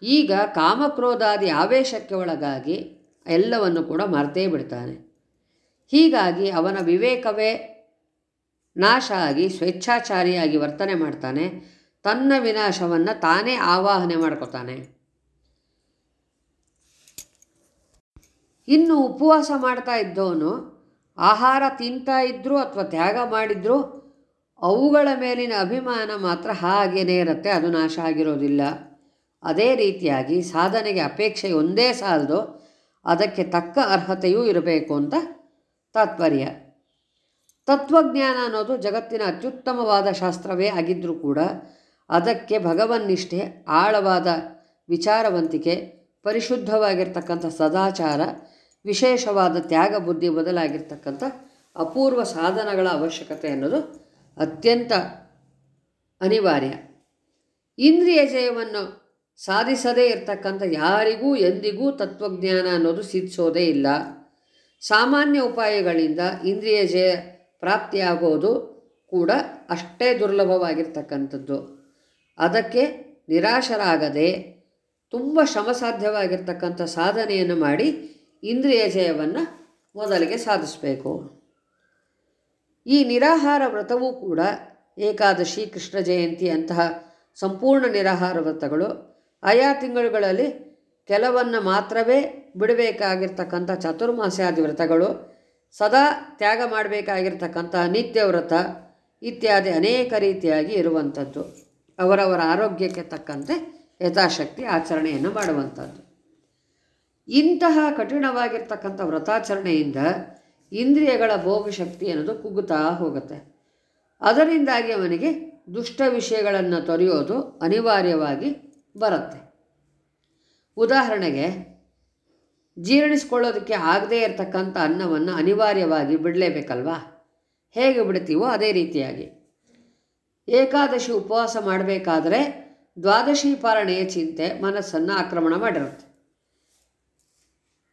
A: ಈಗ ಕಾಮಕ್ರೋಧಾದಿ ಆವೇಶಕ್ಕೆ ಒಳಗಾಗಿ ಎಲ್ಲವನ್ನು ಕೂಡ ಮರ್ತೇ ಬಿಡ್ತಾನೆ. ಹೀಗಾಗಿ ಅವನ ವಿವೇಕವೇ ನಾಶ ಆಗಿ ಸ್ವೇಚ್ಛಾಚಾರಿಯಾಗಿ ವರ್ತನೆ ಮಾಡ್ತಾನೆ. ತನ್ನ ವಿನಾಶವನ್ನು ತಾನೇ ಆವಾಹನೆ ಮಾಡ್ಕೋತಾನೆ. ಇನ್ನು ಉಪವಾಸ ಮಾಡ್ತಾ ಇದ್ದವನು ಆಹಾರ ತಿಂತಾ ಇದ್ದರೂ ಅಥವಾ ತ್ಯಾಗ ಮಾಡಿದ್ರು ಅವುಗಳ ಮೇಲಿನ ಅಭಿಮಾನ ಮಾತ್ರ ಹಾಗೇನೇ ಇರುತ್ತೆ, ಅದು ನಾಶ ಆಗಿರೋದಿಲ್ಲ. ಅದೇ ರೀತಿಯಾಗಿ ಸಾಧನೆಗೆ ಅಪೇಕ್ಷೆ ಒಂದೇ ಸಾಲದು, ಅದಕ್ಕೆ ತಕ್ಕ ಅರ್ಹತೆಯೂ ಇರಬೇಕು ಅಂತ ತಾತ್ಪರ್ಯ. ತತ್ವಜ್ಞಾನ ಅನ್ನೋದು ಜಗತ್ತಿನ ಅತ್ಯುತ್ತಮವಾದ ಶಾಸ್ತ್ರವೇ ಆಗಿದ್ದರೂ ಕೂಡ ಅದಕ್ಕೆ ಭಗವನ್ನಿಷ್ಠೆ, ಆಳವಾದ ವಿಚಾರವಂತಿಕೆ, ಪರಿಶುದ್ಧವಾಗಿರ್ತಕ್ಕಂಥ ಸದಾಚಾರ ವಿಶೇಷವಾದ ತ್ಯಾಗ ಬುದ್ಧಿ ಬದಲಾಗಿರ್ತಕ್ಕಂಥ ಅಪೂರ್ವ ಸಾಧನಗಳ ಅವಶ್ಯಕತೆ ಅನ್ನೋದು ಅತ್ಯಂತ ಅನಿವಾರ್ಯ. ಇಂದ್ರಿಯ ಜಯವನ್ನು ಸಾಧಿಸದೇ ಇರತಕ್ಕಂಥ ಯಾರಿಗೂ ಎಂದಿಗೂ ತತ್ವಜ್ಞಾನ ಅನ್ನೋದು ಸಿದ್ಧಿಸೋದೇ ಇಲ್ಲ. ಸಾಮಾನ್ಯ ಉಪಾಯಗಳಿಂದ ಇಂದ್ರಿಯ ಜಯ ಪ್ರಾಪ್ತಿಯಾಗೋದು ಕೂಡ ಅಷ್ಟೇ ದುರ್ಲಭವಾಗಿರ್ತಕ್ಕಂಥದ್ದು. ಅದಕ್ಕೆ ನಿರಾಶರಾಗದೆ ತುಂಬ ಶ್ರಮಸಾಧ್ಯವಾಗಿರ್ತಕ್ಕಂಥ ಸಾಧನೆಯನ್ನು ಮಾಡಿ ಇಂದ್ರಿಯ ಜಯವನ್ನು ಮೊದಲಿಗೆ ಸಾಧಿಸಬೇಕು. ಈ ನಿರಾಹಾರ ವ್ರತವೂ ಕೂಡ ಏಕಾದಶಿ, ಕೃಷ್ಣ ಜಯಂತಿ ಅಂತಹ ಸಂಪೂರ್ಣ ನಿರಾಹಾರ ವ್ರತಗಳು ಆಯಾ ತಿಂಗಳುಗಳಲ್ಲಿ ಕೆಲವನ್ನು ಮಾತ್ರವೇ ಬಿಡಬೇಕಾಗಿರ್ತಕ್ಕಂಥ ಚತುರ್ಮಾಸ್ಯಾದಿ ವ್ರತಗಳು, ಸದಾ ತ್ಯಾಗ ಮಾಡಬೇಕಾಗಿರ್ತಕ್ಕಂಥ ನಿತ್ಯ ವ್ರತ ಇತ್ಯಾದಿ ಅನೇಕ ರೀತಿಯಾಗಿ ಇರುವಂಥದ್ದು. ಅವರವರ ಆರೋಗ್ಯಕ್ಕೆ ತಕ್ಕಂತೆ ಯಥಾಶಕ್ತಿ ಆಚರಣೆಯನ್ನು ಮಾಡುವಂಥದ್ದು. ಇಂತಹ ಕಠಿಣವಾಗಿರ್ತಕ್ಕಂಥ ವ್ರತಾಚರಣೆಯಿಂದ ಇಂದ್ರಿಯಗಳ ಭೋಗಶಕ್ತಿ ಅನ್ನೋದು ಕುಗ್ಗುತ್ತಾ ಹೋಗುತ್ತೆ. ಅದರಿಂದಾಗಿ ಅವನಿಗೆ ದುಷ್ಟ ವಿಷಯಗಳನ್ನು ತೊರೆಯೋದು ಅನಿವಾರ್ಯವಾಗಿ ಬರುತ್ತೆ. ಉದಾಹರಣೆಗೆ, ಜೀರ್ಣಿಸ್ಕೊಳ್ಳೋದಕ್ಕೆ ಆಗದೇ ಇರತಕ್ಕಂಥ ಅನ್ನವನ್ನು ಅನಿವಾರ್ಯವಾಗಿ ಬಿಡಲೇಬೇಕಲ್ವಾ? ಹೇಗೆ ಬಿಡ್ತೀವೋ ಅದೇ ರೀತಿಯಾಗಿ. ಏಕಾದಶಿ ಉಪವಾಸ ಮಾಡಬೇಕಾದ್ರೆ ದ್ವಾದಶಿ ಪಾಲನೆಯ ಚಿಂತೆ ಮನಸ್ಸನ್ನು ಆಕ್ರಮಣ ಮಾಡಿರುತ್ತೆ.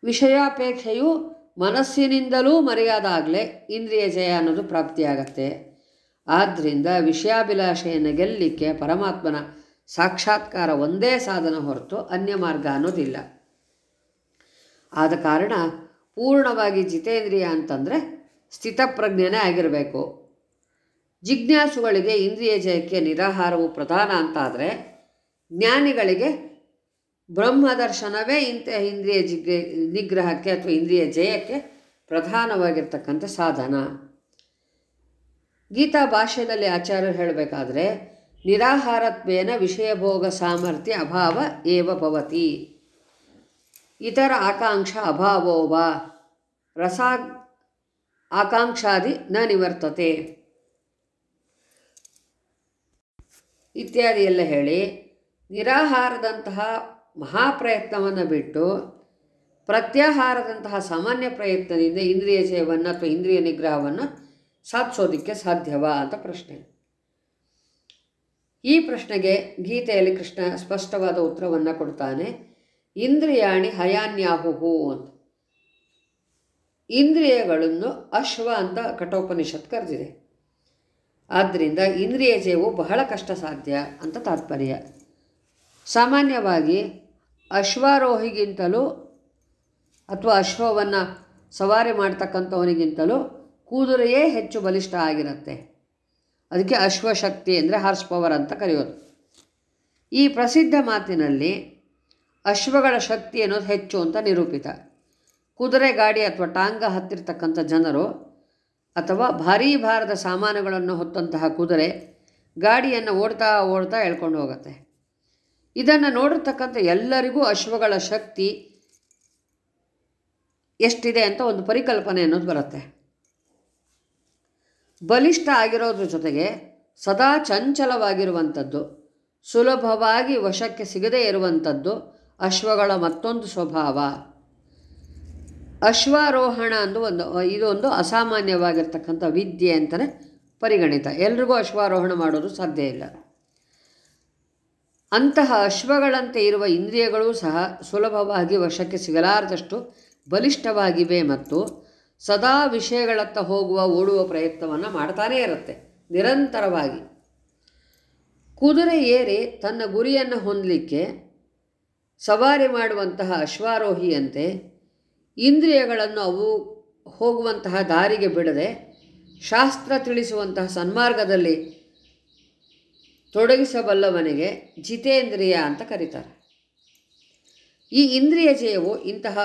A: ವಿಷಯಾಪೇಕ್ಷೆಯು ಮನಸ್ಸಿನಿಂದಲೂ ಮರೆಯಾದಾಗಲೇ ಇಂದ್ರಿಯ ಜಯ ಅನ್ನೋದು ಪ್ರಾಪ್ತಿಯಾಗತ್ತೆ. ಆದ್ದರಿಂದ ವಿಷಯಾಭಿಲಾಷೆಯನ್ನು ಗೆಲ್ಲಲಿಕ್ಕೆ ಪರಮಾತ್ಮನ ಸಾಕ್ಷಾತ್ಕಾರ ಒಂದೇ ಸಾಧನ ಹೊರತು ಅನ್ಯ ಮಾರ್ಗ ಅನ್ನೋದಿಲ್ಲ. ಆದ ಕಾರಣ ಪೂರ್ಣವಾಗಿ ಜಿತೇಂದ್ರಿಯ ಅಂತಂದರೆ ಸ್ಥಿತಪ್ರಜ್ಞನೇ ಆಗಿರಬೇಕು. ಜಿಜ್ಞಾಸುಗಳಿಗೆ ಇಂದ್ರಿಯ ಜಯಕ್ಕೆ ನಿರಾಹಾರವು ಪ್ರಧಾನ ಅಂತಾದರೆ ಜ್ಞಾನಿಗಳಿಗೆ ಬ್ರಹ್ಮದರ್ಶನವೇ ಇಂತಹ ಇಂದ್ರಿಯ ಜಿಗ್ ನಿಗ್ರಹಕ್ಕೆ ಅಥವಾ ಇಂದ್ರಿಯ ಜಯಕ್ಕೆ ಪ್ರಧಾನವಾಗಿರ್ತಕ್ಕಂಥ ಸಾಧನ. ಗೀತಾ ಭಾಷೆಯಲ್ಲಿ ಆಚಾರ್ಯರು ಹೇಳಬೇಕಾದ್ರೆ, ನಿರಾಹಾರತ್ವೇನ ವಿಷಯಭೋಗ ಸಾಮರ್ಥ್ಯ ಅಭಾವ ಏವ ಭವತಿ. ಇತರ ಆಕಾಂಕ್ಷ ಅಭಾವೋವ. ರಸಾ ಆಕಾಂಕ್ಷಾದಿ ನ ನಿವರ್ತತೆ. ಇತ್ಯಾದಿ ಎಲ್ಲ ಹೇಳಿ, ನಿರಾಹಾರದಂತಹ ಮಹಾಪ್ರಯತ್ನವನ್ನು ಬಿಟ್ಟು ಪ್ರತ್ಯಾಹಾರದಂತಹ ಸಾಮಾನ್ಯ ಪ್ರಯತ್ನದಿಂದ ಇಂದ್ರಿಯ ಜಯವನ್ನು ಅಥವಾ ಇಂದ್ರಿಯ ನಿಗ್ರಹವನ್ನು ಸಾಧಿಸೋದಕ್ಕೆ ಸಾಧ್ಯವಾ ಅಂತ ಪ್ರಶ್ನೆ. ಈ ಪ್ರಶ್ನೆಗೆ ಗೀತೆಯಲ್ಲಿ ಕೃಷ್ಣ ಸ್ಪಷ್ಟವಾದ ಉತ್ತರವನ್ನು ಕೊಡ್ತಾನೆ. ಇಂದ್ರಿಯಾಣಿ ಹಯಾನ್ಯಾಹುಹು ಅಂತ. ಇಂದ್ರಿಯಗಳನ್ನು ಅಶ್ವ ಅಂತ ಕಠೋಪನಿಷತ್ ಕರೆದಿದೆ. ಆದ್ದರಿಂದ ಇಂದ್ರಿಯ ಜಯವು ಬಹಳ ಕಷ್ಟ ಸಾಧ್ಯ ಅಂತ ತಾತ್ಪರ್ಯ. ಸಾಮಾನ್ಯವಾಗಿ ಅಶ್ವಾರೋಹಿಗಿಂತಲೂ ಅಥವಾ ಅಶ್ವವನ್ನು ಸವಾರಿ ಮಾಡ್ತಕ್ಕಂಥವನಿಗಿಂತಲೂ ಕುದುರೆಯೇ ಹೆಚ್ಚು ಬಲಿಷ್ಠ ಆಗಿರುತ್ತೆ. ಅದಕ್ಕೆ ಅಶ್ವಶಕ್ತಿ ಅಂದರೆ ಹಾರ್ಸ್ ಪವರ್ ಅಂತ ಕರೆಯೋದು. ಈ ಪ್ರಸಿದ್ಧ ಮಾತಿನಲ್ಲಿ ಅಶ್ವಗಳ ಶಕ್ತಿ ಅನ್ನೋದು ಹೆಚ್ಚು ಅಂತ ನಿರೂಪಿತ. ಕುದುರೆ ಗಾಡಿ ಅಥವಾ ಟಾಂಗ ಹತ್ತಿರ್ತಕ್ಕಂಥ ಜನರು ಅಥವಾ ಭಾರೀ ಭಾರದ ಸಾಮಾನುಗಳನ್ನು ಹೊತ್ತಂತಹ ಕುದುರೆ ಗಾಡಿಯನ್ನು ಓಡ್ತಾ ಓಡ್ತಾ ಎಳ್ಕೊಂಡು ಹೋಗುತ್ತೆ. ಇದನ್ನು ನೋಡಿರ್ತಕ್ಕಂಥ ಎಲ್ಲರಿಗೂ ಅಶ್ವಗಳ ಶಕ್ತಿ ಎಷ್ಟಿದೆ ಅಂತ ಒಂದು ಪರಿಕಲ್ಪನೆ ಅನ್ನೋದು ಬರುತ್ತೆ. ಬಲಿಷ್ಠ ಆಗಿರೋದ್ರ ಜೊತೆಗೆ ಸದಾ ಚಂಚಲವಾಗಿರುವಂಥದ್ದು, ಸುಲಭವಾಗಿ ವಶಕ್ಕೆ ಸಿಗದೇ ಇರುವಂಥದ್ದು ಅಶ್ವಗಳ ಮತ್ತೊಂದು ಸ್ವಭಾವ. ಅಶ್ವಾರೋಹಣ ಅಂದು ಒಂದು, ಇದೊಂದು ಅಸಾಮಾನ್ಯವಾಗಿರ್ತಕ್ಕಂಥ ವಿದ್ಯೆ ಅಂತಲೇ ಪರಿಗಣಿತ. ಎಲ್ರಿಗೂ ಅಶ್ವಾರೋಹಣ ಮಾಡೋದು ಸಾಧ್ಯ ಇಲ್ಲ. ಅಂತಹ ಅಶ್ವಗಳಂತೆ ಇರುವ ಇಂದ್ರಿಯಗಳು ಸಹ ಸುಲಭವಾಗಿ ವಶಕ್ಕೆ ಸಿಗಲಾರದಷ್ಟು ಬಲಿಷ್ಠವಾಗಿವೆ ಮತ್ತು ಸದಾ ವಿಷಯಗಳತ್ತ ಹೋಗುವ ಓಡುವ ಪ್ರಯತ್ನವನ್ನು ಮಾಡ್ತಾನೇ ಇರುತ್ತೆ, ನಿರಂತರವಾಗಿ. ಕುದುರೆ ಏರಿ ತನ್ನ ಗುರಿಯನ್ನು ಹೊಂದಲಿಕ್ಕೆ ಸವಾರಿ ಮಾಡುವಂತಹ ಅಶ್ವಾರೋಹಿಯಂತೆ ಇಂದ್ರಿಯಗಳನ್ನು ಅವು ಹೋಗುವಂತಹ ದಾರಿಗೆ ಬಿಡದೆ ಶಾಸ್ತ್ರ ತಿಳಿಸುವಂತಹ ಸನ್ಮಾರ್ಗದಲ್ಲಿ ತೊಡಗಿಸಬಲ್ಲವನಿಗೆ ಜಿತೇಂದ್ರಿಯ ಅಂತ ಕರೀತಾರೆ. ಈ ಇಂದ್ರಿಯ ಜಯವು ಇಂತಹ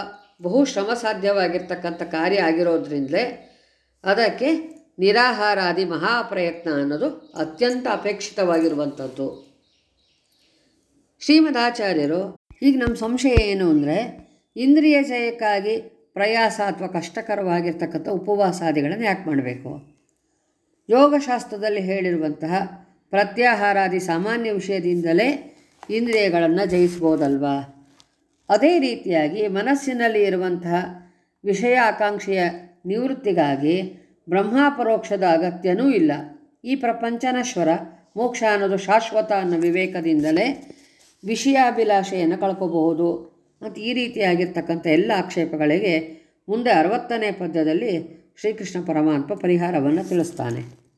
A: ಬಹು ಶ್ರಮ ಸಾಧ್ಯವಾಗಿರ್ತಕ್ಕಂಥ ಕಾರ್ಯ ಆಗಿರೋದ್ರಿಂದಲೇ ಅದಕ್ಕೆ ನಿರಾಹಾರಾದಿ ಮಹಾಪ್ರಯತ್ನ ಅನ್ನೋದು ಅತ್ಯಂತ ಅಪೇಕ್ಷಿತವಾಗಿರುವಂಥದ್ದು. ಶ್ರೀಮದಾಚಾರ್ಯರು, ಈಗ ನಮ್ಮ ಸಂಶಯ ಏನು ಅಂದರೆ, ಇಂದ್ರಿಯ ಜಯಕ್ಕಾಗಿ ಪ್ರಯಾಸ ಅಥವಾ ಕಷ್ಟಕರವಾಗಿರ್ತಕ್ಕಂಥ ಉಪವಾಸಾದಿಗಳನ್ನು ಯಾಕೆ ಮಾಡಬೇಕು? ಯೋಗಶಾಸ್ತ್ರದಲ್ಲಿ ಹೇಳಿರುವಂತಹ ಪ್ರತ್ಯಾಹಾರಾದಿ ಸಾಮಾನ್ಯ ವಿಷಯದಿಂದಲೇ ಇಂದ್ರಿಯಗಳನ್ನು ಜಯಿಸ್ಬೋದಲ್ವಾ? ಅದೇ ರೀತಿಯಾಗಿ ಮನಸ್ಸಿನಲ್ಲಿ ಇರುವಂತಹ ವಿಷಯ ಆಕಾಂಕ್ಷೆಯ ನಿವೃತ್ತಿಗಾಗಿ ಬ್ರಹ್ಮಾಪರೋಕ್ಷದ ಅಗತ್ಯನೂ ಇಲ್ಲ. ಈ ಪ್ರಪಂಚನಶ್ವರ ಮೋಕ್ಷ ಅನ್ನೋದು ಶಾಶ್ವತ ಅನ್ನೋ ವಿವೇಕದಿಂದಲೇ ವಿಷಯಾಭಿಲಾಷೆಯನ್ನು ಕಳ್ಕೋಬಹುದು. ಮತ್ತು ಈ ರೀತಿಯಾಗಿರ್ತಕ್ಕಂಥ ಎಲ್ಲ ಆಕ್ಷೇಪಗಳಿಗೆ ಮುಂದೆ ಅರವತ್ತನೇ ಪದ್ಯದಲ್ಲಿ ಶ್ರೀಕೃಷ್ಣ ಪರಮಾತ್ಮ ಪರಿಹಾರವನ್ನು ತಿಳಿಸ್ತಾನೆ.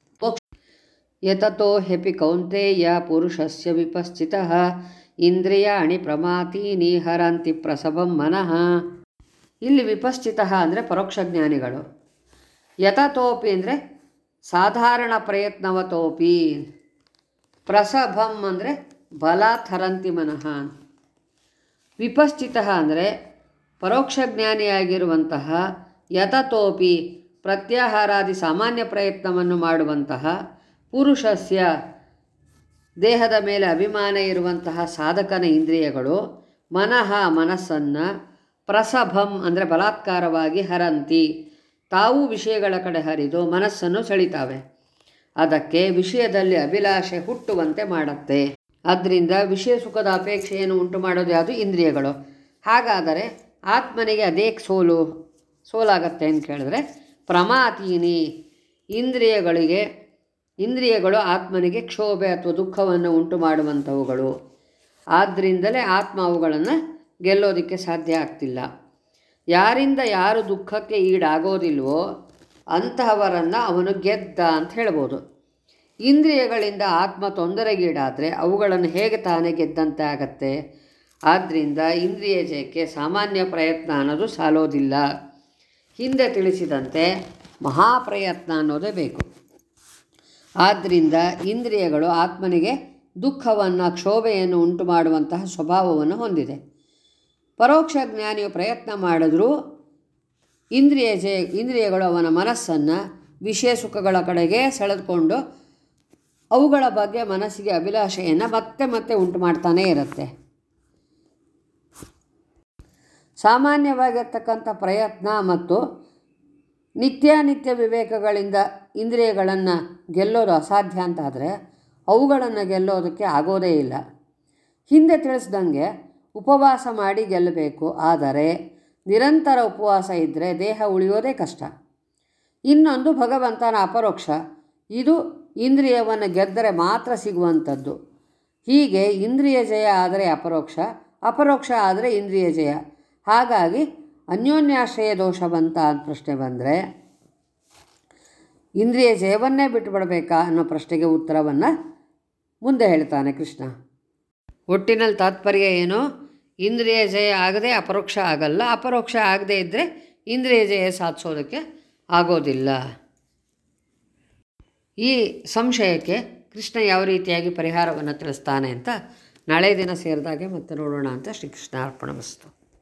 A: ಯತತೋ ಹೆಪಿ ಕೌಂತೆಯ ಪುರುಷಸ್ಯ ವಿಪಶ್ಚಿತ ಇಂದ್ರಿಯಾಣಿ ಪ್ರಮಾತೀನಿ ಹರಂತಿ ಪ್ರಸಭಂ ಮನಃ ಇಲ್ಲಿ ವಿಪಶ್ಚಿತ ಅಂದರೆ ಪರೋಕ್ಷ ಜ್ಞಾನಿಗಳು. ಯತತೋಪಿ ಅಂದರೆ ಸಾಧಾರಣ ಪ್ರಯತ್ನವತೋಪಿ. ಪ್ರಸಭಂ ಅಂದರೆ ಬಲಾತ್ ಹರಂತಿ ಮನಃ. ವಿಪಶ್ಚಿತ ಅಂದರೆ ಪರೋಕ್ಷ ಜ್ಞಾನಿಯಾಗಿರುವಂತಹ ಯತತೋಪಿ ಪ್ರತ್ಯಾಹಾರಾದಿ ಸಾಮಾನ್ಯ ಪ್ರಯತ್ನವನ್ನು ಮಾಡುವಂತಹ ಪುರುಷಸ್ಯ. ದೇಹದ ಮೇಲೆ ಅಭಿಮಾನ ಇರುವಂತಹ ಸಾಧಕನ ಇಂದ್ರಿಯಗಳು ಮನಃ ಮನಸ್ಸನ್ನು ಪ್ರಸಭಂ ಅಂದರೆ ಬಲಾತ್ಕಾರವಾಗಿ ಹರಂತಿ. ತಾವು ವಿಷಯಗಳ ಕಡೆ ಹರಿದು ಮನಸ್ಸನ್ನು ಸೆಳಿತಾವೆ. ಅದಕ್ಕೆ ವಿಷಯದಲ್ಲಿ ಅಭಿಲಾಷೆ ಹುಟ್ಟುವಂತೆ ಮಾಡುತ್ತೆ. ಅದರಿಂದ ವಿಷಯ ಸುಖದ ಅಪೇಕ್ಷೆಯನ್ನು ಉಂಟು ಮಾಡೋದು ಯಾವುದು? ಇಂದ್ರಿಯಗಳು. ಹಾಗಾದರೆ ಆತ್ಮನಿಗೆ ಅದೇ ಸೋಲು, ಸೋಲಾಗತ್ತೆ ಅಂತ ಕೇಳಿದ್ರೆ ಪ್ರಮಾತೀನಿ ಇಂದ್ರಿಯಗಳಿಗೆ ಇಂದ್ರಿಯಗಳು ಆತ್ಮನಿಗೆ ಕ್ಷೋಭೆ ಅಥವಾ ದುಃಖವನ್ನು ಉಂಟು ಮಾಡುವಂಥವುಗಳು. ಆದ್ದರಿಂದಲೇ ಆತ್ಮ ಅವುಗಳನ್ನು ಗೆಲ್ಲೋದಕ್ಕೆ ಸಾಧ್ಯ ಆಗ್ತಿಲ್ಲ. ಯಾರಿಂದ ಯಾರು ದುಃಖಕ್ಕೆ ಈಡಾಗೋದಿಲ್ವೋ ಅಂತಹವರನ್ನು ಅವನು ಗೆದ್ದ ಅಂತ ಹೇಳ್ಬೋದು. ಇಂದ್ರಿಯಗಳಿಂದ ಆತ್ಮ ತೊಂದರೆಗೀಡಾದರೆ ಅವುಗಳನ್ನು ಹೇಗೆ ತಾನೇ ಗೆದ್ದಂತೆ ಆಗತ್ತೆ? ಆದ್ದರಿಂದ ಇಂದ್ರಿಯ ಜಯಕ್ಕೆ ಸಾಮಾನ್ಯ ಪ್ರಯತ್ನ ಅನ್ನೋದು ಸಾಲೋದಿಲ್ಲ. ಹಿಂದೆ ತಿಳಿಸಿದಂತೆ ಮಹಾಪ್ರಯತ್ನ ಅನ್ನೋದೇ ಬೇಕು. ಆದ್ದರಿಂದ ಇಂದ್ರಿಯಗಳು ಆತ್ಮನಿಗೆ ದುಃಖವನ್ನು, ಕ್ಷೋಭೆಯನ್ನು ಉಂಟು ಮಾಡುವಂತಹ ಸ್ವಭಾವವನ್ನು ಹೊಂದಿದೆ. ಪರೋಕ್ಷ ಜ್ಞಾನಿಯು ಪ್ರಯತ್ನ ಮಾಡಿದ್ರೂ ಇಂದ್ರಿಯ ಜೆ, ಇಂದ್ರಿಯಗಳು ಅವನ ಮನಸ್ಸನ್ನು ವಿಷಯ ಸುಖಗಳ ಕಡೆಗೆ ಸೆಳೆದುಕೊಂಡು ಅವುಗಳ ಬಗ್ಗೆ ಮನಸ್ಸಿಗೆ ಅಭಿಲಾಷೆಯನ್ನು ಮತ್ತೆ ಮತ್ತೆ ಉಂಟು ಮಾಡ್ತಾನೇ ಇರುತ್ತೆ. ಸಾಮಾನ್ಯವಾಗಿರ್ತಕ್ಕಂಥ ಪ್ರಯತ್ನ ಮತ್ತು ನಿತ್ಯಾನಿತ್ಯ ವಿವೇಕಗಳಿಂದ ಇಂದ್ರಿಯಗಳನ್ನು ಗೆಲ್ಲೋದು ಅಸಾಧ್ಯ ಅಂತಾದರೆ ಅವುಗಳನ್ನು ಗೆಲ್ಲೋದಕ್ಕೆ ಆಗೋದೇ ಇಲ್ಲ. ಹಿಂದೆ ತಿಳಿಸ್ದಂಗೆ ಉಪವಾಸ ಮಾಡಿ ಗೆಲ್ಲಬೇಕು, ಆದರೆ ನಿರಂತರ ಉಪವಾಸ ಇದ್ದರೆ ದೇಹ ಉಳಿಯೋದೇ ಕಷ್ಟ. ಇನ್ನೊಂದು ಭಗವಂತನ ಅಪರೋಕ್ಷ, ಇದು ಇಂದ್ರಿಯವನ್ನು ಗೆದ್ದರೆ ಮಾತ್ರ ಸಿಗುವಂಥದ್ದು. ಹೀಗೆ ಇಂದ್ರಿಯ ಜಯ ಆದರೆ ಅಪರೋಕ್ಷ ಅಪರೋಕ್ಷ ಆದರೆ ಇಂದ್ರಿಯ ಜಯ. ಹಾಗಾಗಿ ಅನ್ಯೋನ್ಯಾಶ್ರಯ ದೋಷ ಬಂತ ಅಂತ ಪ್ರಶ್ನೆ ಬಂದರೆ, ಇಂದ್ರಿಯ ಜಯವನ್ನೇ ಬಿಟ್ಟುಬಿಡಬೇಕಾ ಅನ್ನೋ ಪ್ರಶ್ನೆಗೆ ಉತ್ತರವನ್ನು ಮುಂದೆ ಹೇಳ್ತಾನೆ ಕೃಷ್ಣ. ಒಟ್ಟಿನಲ್ಲಿ ತಾತ್ಪರ್ಯ ಏನು? ಇಂದ್ರಿಯ ಜಯ ಆಗದೆ ಅಪರೋಕ್ಷ ಆಗಲ್ಲ. ಅಪರೋಕ್ಷ ಆಗದೇ ಇದ್ದರೆ ಇಂದ್ರಿಯ ಜಯ ಸಾಧಿಸೋದಕ್ಕೆ ಆಗೋದಿಲ್ಲ. ಈ ಸಂಶಯಕ್ಕೆ ಕೃಷ್ಣ ಯಾವ ರೀತಿಯಾಗಿ ಪರಿಹಾರವನ್ನು ತಿಳಿಸ್ತಾನೆ ಅಂತ ನಾಳೆ ದಿನ ಸೇರಿದಾಗೆ ಮತ್ತೆ ನೋಡೋಣ ಅಂತ ಶ್ರೀಕೃಷ್ಣ ಅರ್ಪಣ ವಸ್ತು